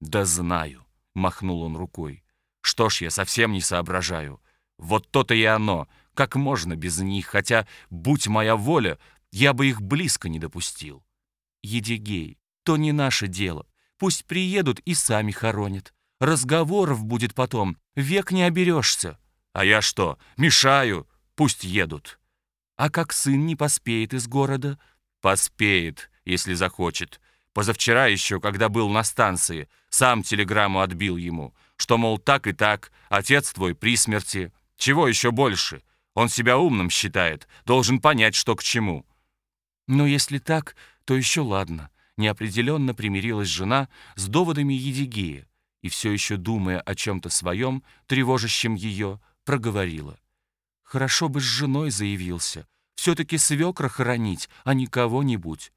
«Да знаю», — махнул он рукой. «Что ж, я совсем не соображаю. Вот то-то и оно. Как можно без них, хотя, будь моя воля, я бы их близко не допустил». «Едигей, то не наше дело. Пусть приедут и сами хоронят. Разговоров будет потом, век не оберешься». «А я что, мешаю? Пусть едут». «А как сын не поспеет из города?» «Поспеет, если захочет. Позавчера еще, когда был на станции, сам телеграмму отбил ему, что, мол, так и так, отец твой при смерти. Чего еще больше? Он себя умным считает, должен понять, что к чему». «Но если так, то еще ладно», — неопределенно примирилась жена с доводами Едигея и все еще, думая о чем-то своем, тревожащем ее, проговорила. «Хорошо бы с женой заявился. Все-таки свекра хоронить, а не кого-нибудь».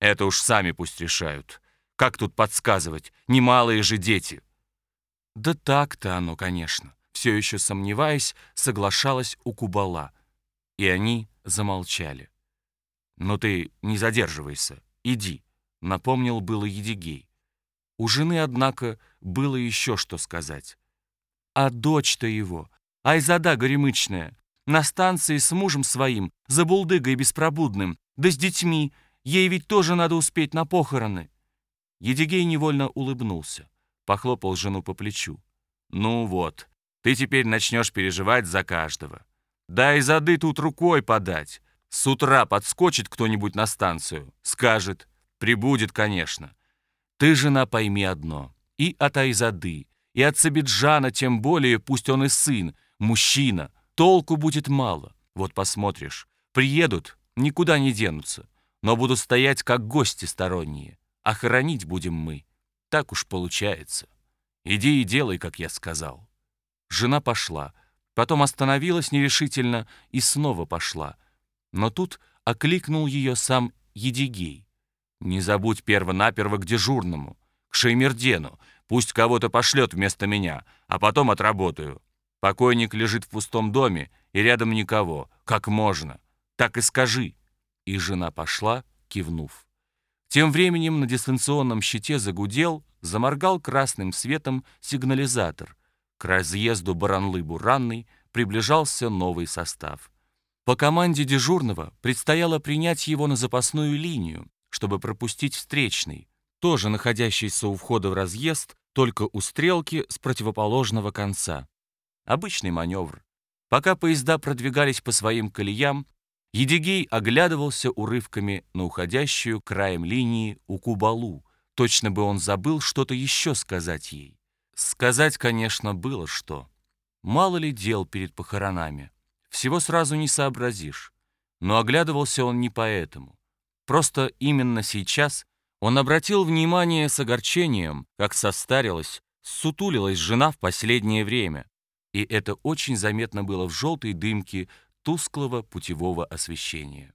Это уж сами пусть решают. Как тут подсказывать? Немалые же дети. Да так-то оно, конечно. Все еще сомневаясь, соглашалась у Кубала. И они замолчали. «Ну ты не задерживайся, иди», — напомнил было Едигей. У жены, однако, было еще что сказать. А дочь-то его, Айзада горемычная, на станции с мужем своим, за булдыгой беспробудным, да с детьми, Ей ведь тоже надо успеть на похороны». Едигей невольно улыбнулся, похлопал жену по плечу. «Ну вот, ты теперь начнешь переживать за каждого. Да и зады тут рукой подать. С утра подскочит кто-нибудь на станцию, скажет, прибудет, конечно. Ты, жена, пойми одно, и от Айзады, и от Сабиджана, тем более, пусть он и сын, мужчина, толку будет мало. Вот посмотришь, приедут, никуда не денутся но буду стоять как гости сторонние, а хоронить будем мы. Так уж получается. Иди и делай, как я сказал». Жена пошла, потом остановилась нерешительно и снова пошла. Но тут окликнул ее сам Едигей. «Не забудь перво-наперво к дежурному, к Шеймердену. Пусть кого-то пошлет вместо меня, а потом отработаю. Покойник лежит в пустом доме, и рядом никого. Как можно? Так и скажи». И жена пошла, кивнув. Тем временем на дистанционном щите загудел, заморгал красным светом сигнализатор. К разъезду Баранлы-Буранной приближался новый состав. По команде дежурного предстояло принять его на запасную линию, чтобы пропустить встречный, тоже находящийся у входа в разъезд, только у стрелки с противоположного конца. Обычный маневр. Пока поезда продвигались по своим колеям, Едигей оглядывался урывками на уходящую краем линии у Кубалу. Точно бы он забыл что-то еще сказать ей. Сказать, конечно, было что. Мало ли дел перед похоронами. Всего сразу не сообразишь. Но оглядывался он не поэтому. Просто именно сейчас он обратил внимание с огорчением, как состарилась, сутулилась жена в последнее время. И это очень заметно было в желтой дымке тусклого путевого освещения.